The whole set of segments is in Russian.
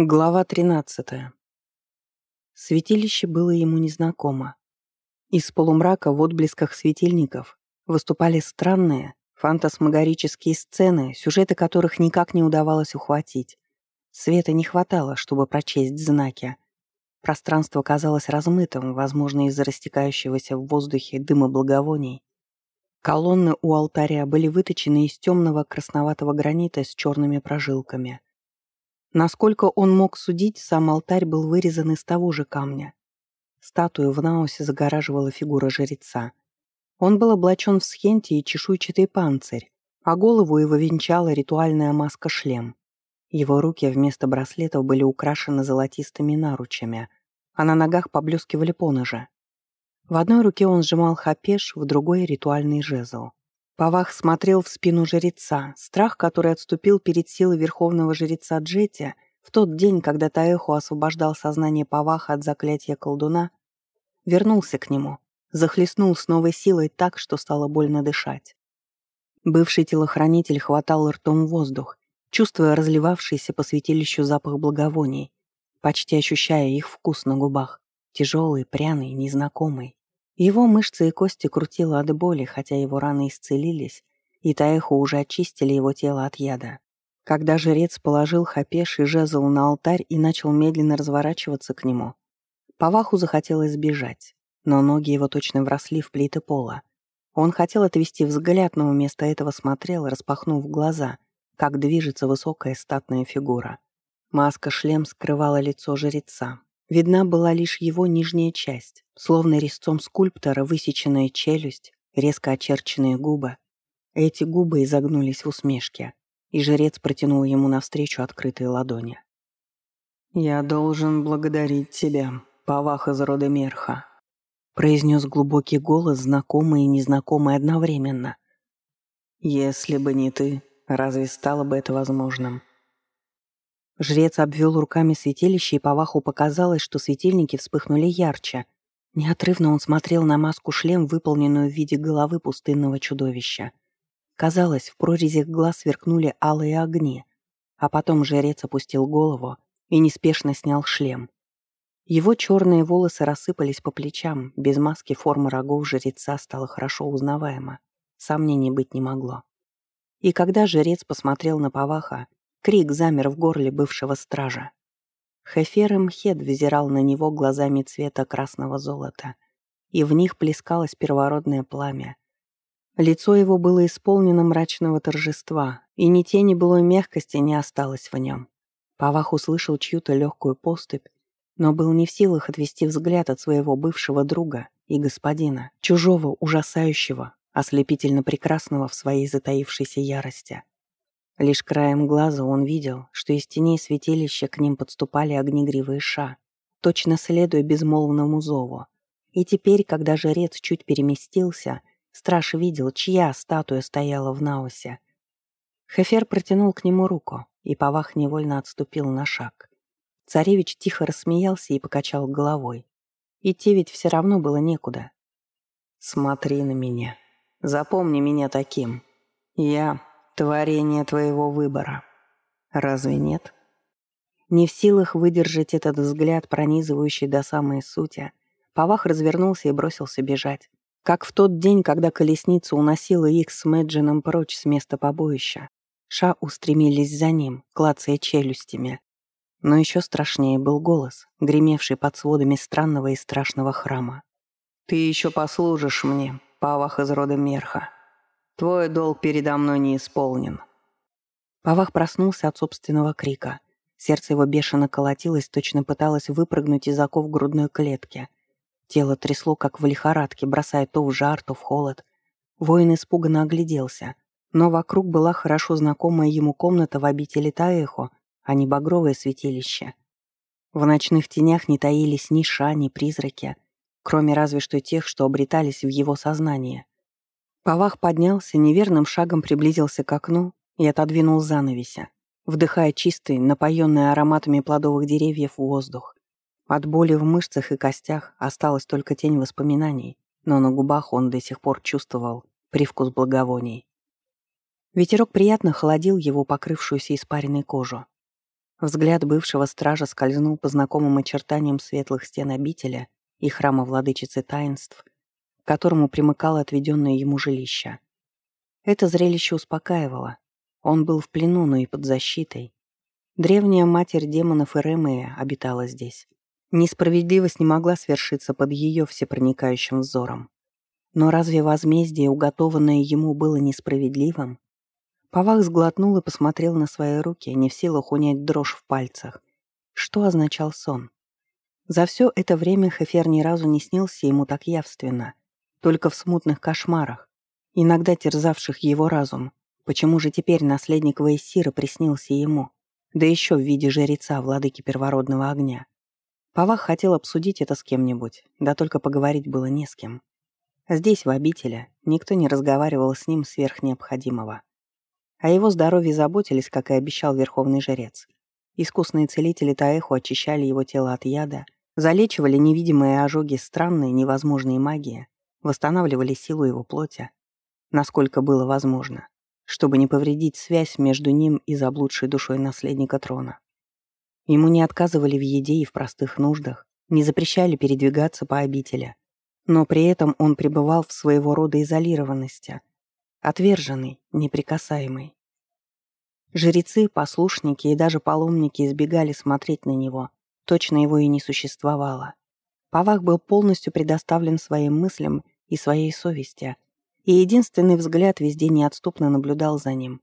Глава 13. Святилище было ему незнакомо. Из полумрака в отблесках светильников выступали странные, фантасмагорические сцены, сюжеты которых никак не удавалось ухватить. Света не хватало, чтобы прочесть знаки. Пространство казалось размытым, возможно, из-за растекающегося в воздухе дыма благовоний. Колонны у алтаря были выточены из темного красноватого гранита с черными прожилками — Насколько он мог судить, сам алтарь был вырезан из того же камня. Статую в наосе загораживала фигура жреца. Он был облачен в схенте и чешуйчатый панцирь, а голову его венчала ритуальная маска-шлем. Его руки вместо браслетов были украшены золотистыми наручами, а на ногах поблескивали поножи. В одной руке он сжимал хапеш, в другой — ритуальный жезл. Павах смотрел в спину жреца. Страх, который отступил перед силой верховного жреца Джети в тот день, когда Таэху освобождал сознание Паваха от заклятия колдуна, вернулся к нему, захлестнул с новой силой так, что стало больно дышать. Бывший телохранитель хватал ртом воздух, чувствуя разливавшийся по святилищу запах благовоний, почти ощущая их вкус на губах, тяжелый, пряный, незнакомый. Его мышцы и кости крутило от боли, хотя его раны исцелились, и Таэху уже очистили его тело от яда. Когда жрец положил хапеш и жезл на алтарь и начал медленно разворачиваться к нему, Паваху захотелось сбежать, но ноги его точно вросли в плиты пола. Он хотел отвести взгляд, но вместо этого смотрел, распахнув глаза, как движется высокая статная фигура. Маска-шлем скрывала лицо жреца. Видна была лишь его нижняя часть, словно резцом скульптора высеченная челюсть, резко очерченные губы. Эти губы изогнулись в усмешке, и жрец протянул ему навстречу открытые ладони. «Я должен благодарить тебя, Павах из рода Мерха», произнес глубокий голос, знакомый и незнакомый одновременно. «Если бы не ты, разве стало бы это возможным?» Жрец обвел руками святилище, и Паваху показалось, что светильники вспыхнули ярче. Неотрывно он смотрел на маску-шлем, выполненную в виде головы пустынного чудовища. Казалось, в прорезях глаз сверкнули алые огни, а потом жрец опустил голову и неспешно снял шлем. Его черные волосы рассыпались по плечам, без маски форма рогов жреца стала хорошо узнаваема. Сомнений быть не могло. И когда жрец посмотрел на Паваха, Крик замер в горле бывшего стража. Хефер Мхед взирал на него глазами цвета красного золота, и в них плескалось первородное пламя. Лицо его было исполнено мрачного торжества, и ни тени былой мягкости не осталось в нем. Павах услышал чью-то легкую поступь, но был не в силах отвести взгляд от своего бывшего друга и господина, чужого, ужасающего, ослепительно прекрасного в своей затаившейся ярости. Лишь краем глаза он видел, что из теней святилища к ним подступали огнегривые ша, точно следуя безмолвному зову. И теперь, когда жрец чуть переместился, страж видел, чья статуя стояла в наосе. Хефер протянул к нему руку, и Павах невольно отступил на шаг. Царевич тихо рассмеялся и покачал головой. Идти ведь все равно было некуда. «Смотри на меня. Запомни меня таким. Я Творение твоего выбора. Разве нет? Не в силах выдержать этот взгляд, пронизывающий до самой сути, Павах развернулся и бросился бежать. Как в тот день, когда колесница уносила их с Мэджином прочь с места побоища. Ша устремились за ним, клацая челюстями. Но еще страшнее был голос, гремевший под сводами странного и страшного храма. «Ты еще послужишь мне, Павах из рода Мерха. Твой долг передо мной не исполнен». Павах проснулся от собственного крика. Сердце его бешено колотилось, точно пыталось выпрыгнуть из оков грудной клетки. Тело трясло, как в лихорадке, бросая то в жар, то в холод. Воин испуганно огляделся. Но вокруг была хорошо знакомая ему комната в обители Таэхо, а не багровое святилище. В ночных тенях не таились ни ша, ни призраки, кроме разве что тех, что обретались в его сознании. Павах поднялся, неверным шагом приблизился к окну и отодвинул занавеся, вдыхая чистый, напоенный ароматами плодовых деревьев воздух. От боли в мышцах и костях осталась только тень воспоминаний, но на губах он до сих пор чувствовал привкус благовоний. Ветерок приятно холодил его покрывшуюся испаренной кожу. Взгляд бывшего стража скользнул по знакомым очертаниям светлых стен обители и храма владычицы таинств, к которому примыкало отведенное ему жилище. Это зрелище успокаивало. Он был в плену, но и под защитой. Древняя матерь демонов Эремея обитала здесь. Несправедливость не могла свершиться под ее всепроникающим взором. Но разве возмездие, уготованное ему, было несправедливым? Павах сглотнул и посмотрел на свои руки, не в силах унять дрожь в пальцах. Что означал сон? За все это время Хефер ни разу не снился ему так явственно, только в смутных кошмарах, иногда терзавших его разум. Почему же теперь наследник Вейсира приснился ему, да еще в виде жреца, владыки первородного огня? Павах хотел обсудить это с кем-нибудь, да только поговорить было не с кем. Здесь, в обители, никто не разговаривал с ним сверх необходимого. О его здоровье заботились, как и обещал верховный жрец. Искусные целители Таэху очищали его тело от яда, залечивали невидимые ожоги странной, невозможной магии, восстанавливали силу его плоти, насколько было возможно, чтобы не повредить связь между ним и заблудшей душой наследника трона. Ему не отказывали в еде и в простых нуждах, не запрещали передвигаться по обители, но при этом он пребывал в своего рода изолированности, Отверженный, неприкасаемый. Жрецы, послушники и даже паломники избегали смотреть на него. Точно его и не существовало. Павах был полностью предоставлен своим мыслям и своей совести, и единственный взгляд везде неотступно наблюдал за ним.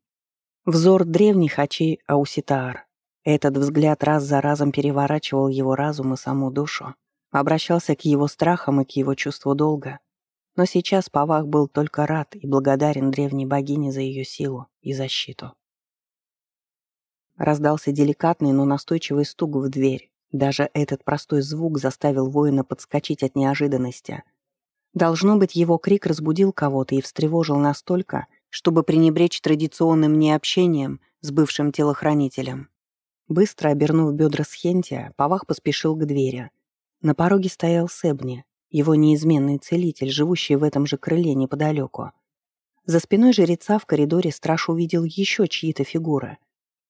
Взор древних очей Ауситаар. Этот взгляд раз за разом переворачивал его разум и саму душу, обращался к его страхам и к его чувству долга, но сейчас Павах был только рад и благодарен древней богине за ее силу и защиту. Раздался деликатный, но настойчивый стук в дверь. Даже этот простой звук заставил воина подскочить от неожиданности. Должно быть, его крик разбудил кого-то и встревожил настолько, чтобы пренебречь традиционным необщением с бывшим телохранителем. Быстро обернув бедра Схентия, Павах поспешил к двери. На пороге стоял Себни, его неизменный целитель, живущий в этом же крыле неподалеку. За спиной жреца в коридоре страж увидел еще чьи-то фигуры.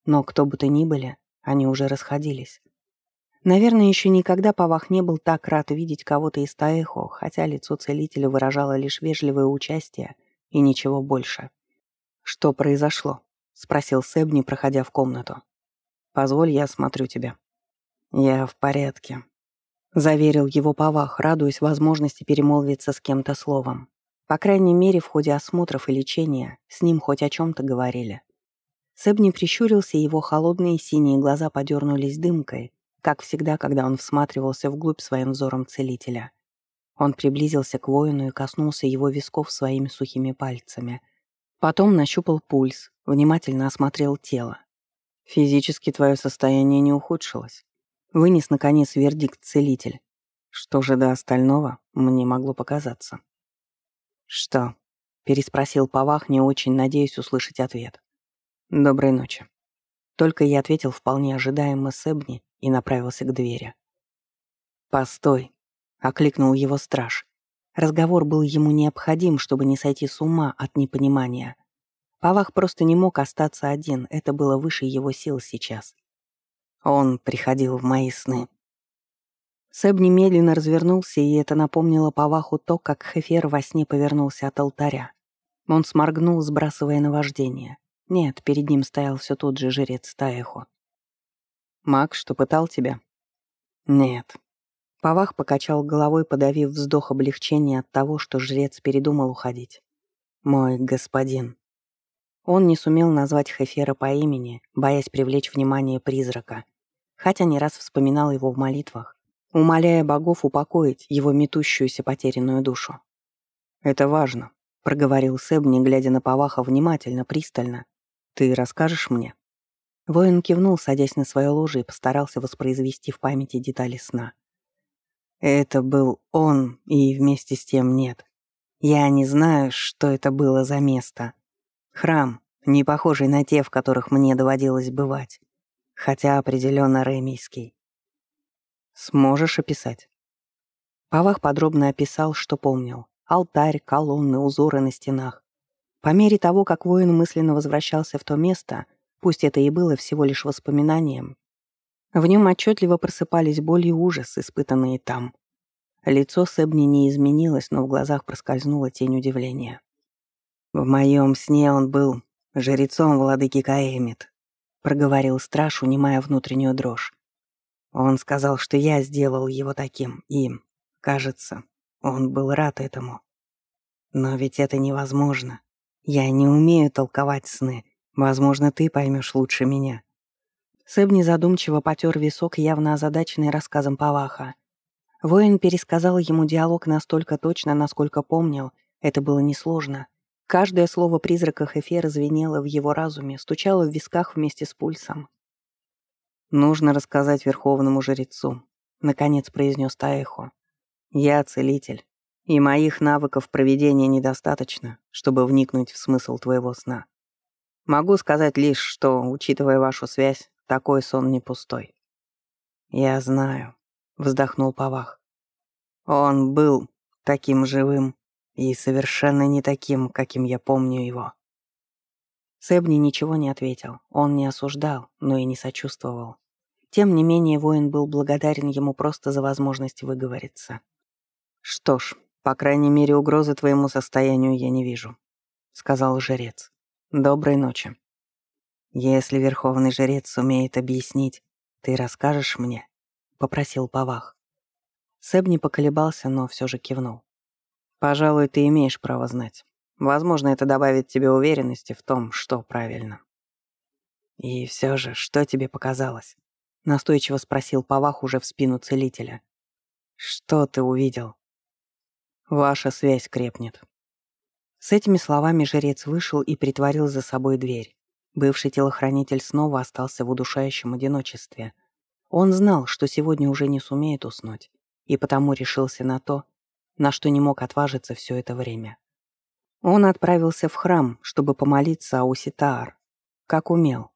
Но кто бы то ни были, они уже расходились. Наверное, еще никогда Павах не был так рад видеть кого-то из Таэхо, хотя лицо целителя выражало лишь вежливое участие и ничего больше. «Что произошло?» — спросил Себни, проходя в комнату. «Позволь, я осмотрю тебя». «Я в порядке», Заверил его Павах, радуясь возможности перемолвиться с кем-то словом. По крайней мере, в ходе осмотров и лечения с ним хоть о чем-то говорили. Сэбни прищурился, его холодные синие глаза подернулись дымкой, как всегда, когда он всматривался вглубь своим взором целителя. Он приблизился к воину и коснулся его висков своими сухими пальцами. Потом нащупал пульс, внимательно осмотрел тело. «Физически твое состояние не ухудшилось. Вынес, наконец, вердикт целитель. Что же до остального, мне могло показаться. «Что?» — переспросил Павах, не очень надеясь услышать ответ. «Доброй ночи». Только я ответил вполне ожидаемо Себни и направился к двери. «Постой», — окликнул его страж. Разговор был ему необходим, чтобы не сойти с ума от непонимания. Павах просто не мог остаться один, это было выше его сил сейчас. Он приходил в мои сны. Сэб немедленно развернулся, и это напомнило Паваху то, как Хефер во сне повернулся от алтаря. Он сморгнул, сбрасывая наваждение. Нет, перед ним стоял все тот же жрец Таэхо. «Маг, что пытал тебя?» «Нет». Павах покачал головой, подавив вздох облегчения от того, что жрец передумал уходить. «Мой господин». Он не сумел назвать Хефера по имени, боясь привлечь внимание призрака хотя не раз вспоминал его в молитвах, умоляя богов упокоить его метущуюся потерянную душу. «Это важно», — проговорил Сэб, не глядя на Паваха внимательно, пристально. «Ты расскажешь мне?» Воин кивнул, садясь на свое ложе, и постарался воспроизвести в памяти детали сна. «Это был он, и вместе с тем нет. Я не знаю, что это было за место. Храм, не похожий на те, в которых мне доводилось бывать хотя определенно ремийский. Сможешь описать? Павах подробно описал, что помнил. Алтарь, колонны, узоры на стенах. По мере того, как воин мысленно возвращался в то место, пусть это и было всего лишь воспоминанием, В нем отчетливо просыпались боль и ужас, испытанные там. Лицо Сэбни не изменилось, но в глазах проскользнула тень удивления. «В моем сне он был жрецом владыки Каэмит», — проговорил страж, унимая внутреннюю дрожь. Он сказал, что я сделал его таким, и, кажется, он был рад этому. Но ведь это невозможно. Я не умею толковать сны. Возможно, ты поймешь лучше меня. Сэбни задумчиво потер висок, явно озадаченный рассказом Паваха. Воин пересказал ему диалог настолько точно, насколько помнил. Это было несложно. Каждое слово призрака Хефера звенело в его разуме, стучало в висках вместе с пульсом. «Нужно рассказать верховному жрецу», — наконец произнес Таэхо. «Я целитель, и моих навыков проведения недостаточно, чтобы вникнуть в смысл твоего сна. Могу сказать лишь, что, учитывая вашу связь, такой сон не пустой». «Я знаю», вздохнул Павах. Он был таким живым и совершенно не таким, каким я помню его. Сэбни ничего не ответил. Он не осуждал, но и не сочувствовал. Тем не менее, воин был благодарен ему просто за возможность выговориться. «Что ж, по крайней мере, угрозы твоему состоянию я не вижу», — сказал жрец. «Доброй ночи. Если верховный жрец сумеет объяснить, ты расскажешь мне?» — попросил Павах. Сэб не поколебался, но все же кивнул. «Пожалуй, ты имеешь право знать. Возможно, это добавит тебе уверенности в том, что правильно». «И все же, что тебе показалось?» — настойчиво спросил Павах уже в спину целителя. «Что ты увидел?» «Ваша связь крепнет». С этими словами жрец вышел и притворил за собой дверь. Бывший телохранитель снова остался в удушающем одиночестве — он знал, что сегодня уже не сумеет уснуть, и потому решился на то, на что не мог отважиться все это время. Он отправился в храм, чтобы помолиться Ауситаар, как умел,